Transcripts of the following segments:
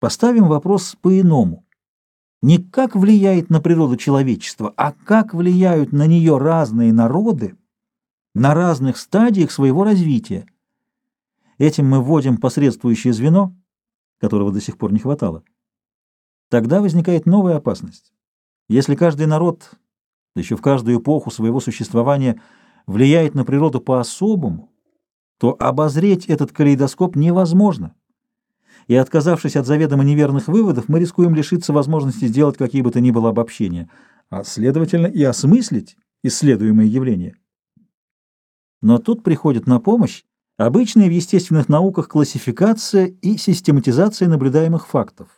Поставим вопрос по-иному. Не как влияет на природу человечества, а как влияют на нее разные народы на разных стадиях своего развития. Этим мы вводим посредствующее звено, которого до сих пор не хватало. Тогда возникает новая опасность. Если каждый народ, еще в каждую эпоху своего существования, влияет на природу по-особому, то обозреть этот калейдоскоп невозможно. И отказавшись от заведомо неверных выводов, мы рискуем лишиться возможности сделать какие бы то ни было обобщения, а, следовательно, и осмыслить исследуемые явления. Но тут приходит на помощь обычная в естественных науках классификация и систематизация наблюдаемых фактов,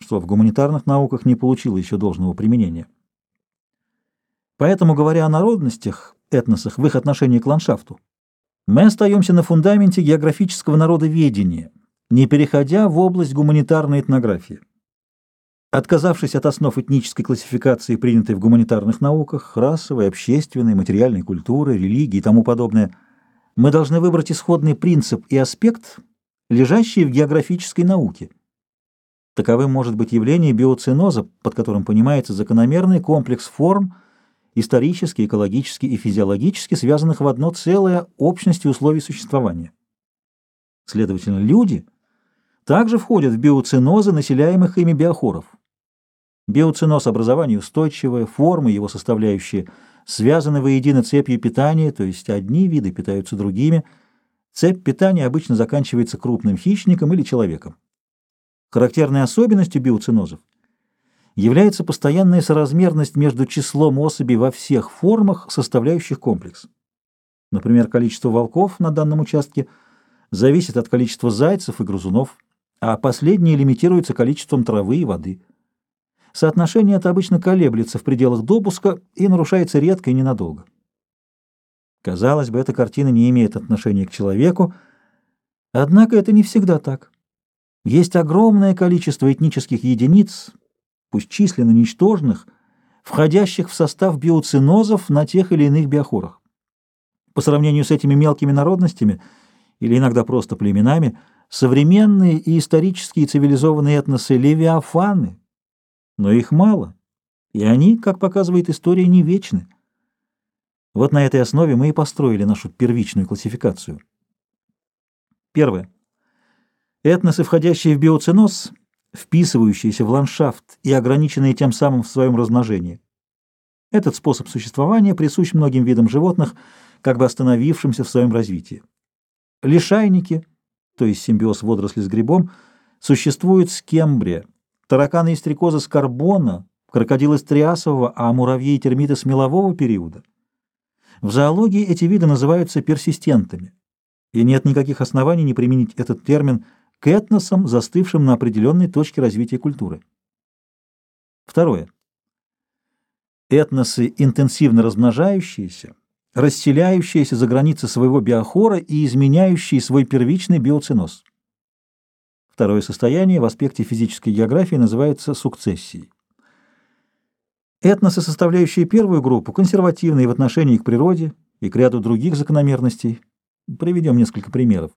что в гуманитарных науках не получило еще должного применения. Поэтому, говоря о народностях, этносах в их отношении к ландшафту, мы остаемся на фундаменте географического народоведения, не переходя в область гуманитарной этнографии. Отказавшись от основ этнической классификации, принятой в гуманитарных науках, расовой, общественной, материальной культуры, религии и тому подобное, мы должны выбрать исходный принцип и аспект, лежащий в географической науке. Таковым может быть явление биоциноза, под которым понимается закономерный комплекс форм, исторически, экологически и физиологически связанных в одно целое общности условий существования. Следовательно, люди также входят в биоцинозы населяемых ими биохоров. Биоциноз образования устойчивое, формы его составляющие связаны воедино цепью питания, то есть одни виды питаются другими. Цепь питания обычно заканчивается крупным хищником или человеком. Характерной особенностью биоцинозов является постоянная соразмерность между числом особей во всех формах, составляющих комплекс. Например, количество волков на данном участке зависит от количества зайцев и грызунов, а последние лимитируются количеством травы и воды. Соотношение это обычно колеблется в пределах допуска и нарушается редко и ненадолго. Казалось бы, эта картина не имеет отношения к человеку, однако это не всегда так. Есть огромное количество этнических единиц, пусть численно ничтожных, входящих в состав биоцинозов на тех или иных биохорах. По сравнению с этими мелкими народностями, или иногда просто племенами, современные и исторические цивилизованные этносы левиафаны, но их мало, и они, как показывает история, не вечны. Вот на этой основе мы и построили нашу первичную классификацию. Первое. Этносы, входящие в биоценоз, вписывающиеся в ландшафт и ограниченные тем самым в своем размножении. Этот способ существования присущ многим видам животных, как бы остановившимся в своем развитии. Лишайники, то есть симбиоз водоросли с грибом, существуют с Кембрия, тараканы и стрекозы с карбона, крокодилы с триасового, а муравьи и термиты с мелового периода. В зоологии эти виды называются персистентами, и нет никаких оснований не применить этот термин к этносам, застывшим на определенной точке развития культуры. Второе. Этносы, интенсивно размножающиеся, расселяющиеся за границы своего биохора и изменяющие свой первичный биоциноз. Второе состояние в аспекте физической географии называется сукцессией. Этносы, составляющие первую группу, консервативные в отношении к природе и к ряду других закономерностей. Приведем несколько примеров.